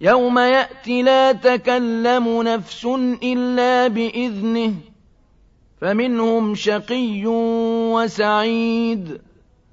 يَوْمَ يَأْتِ لَا تَكَلَّمُ نَفْسٌ إِلَّا بِإِذْنِهِ ۚ فَمِنْهُمْ شَقِيٌّ وَسَعِيدٌ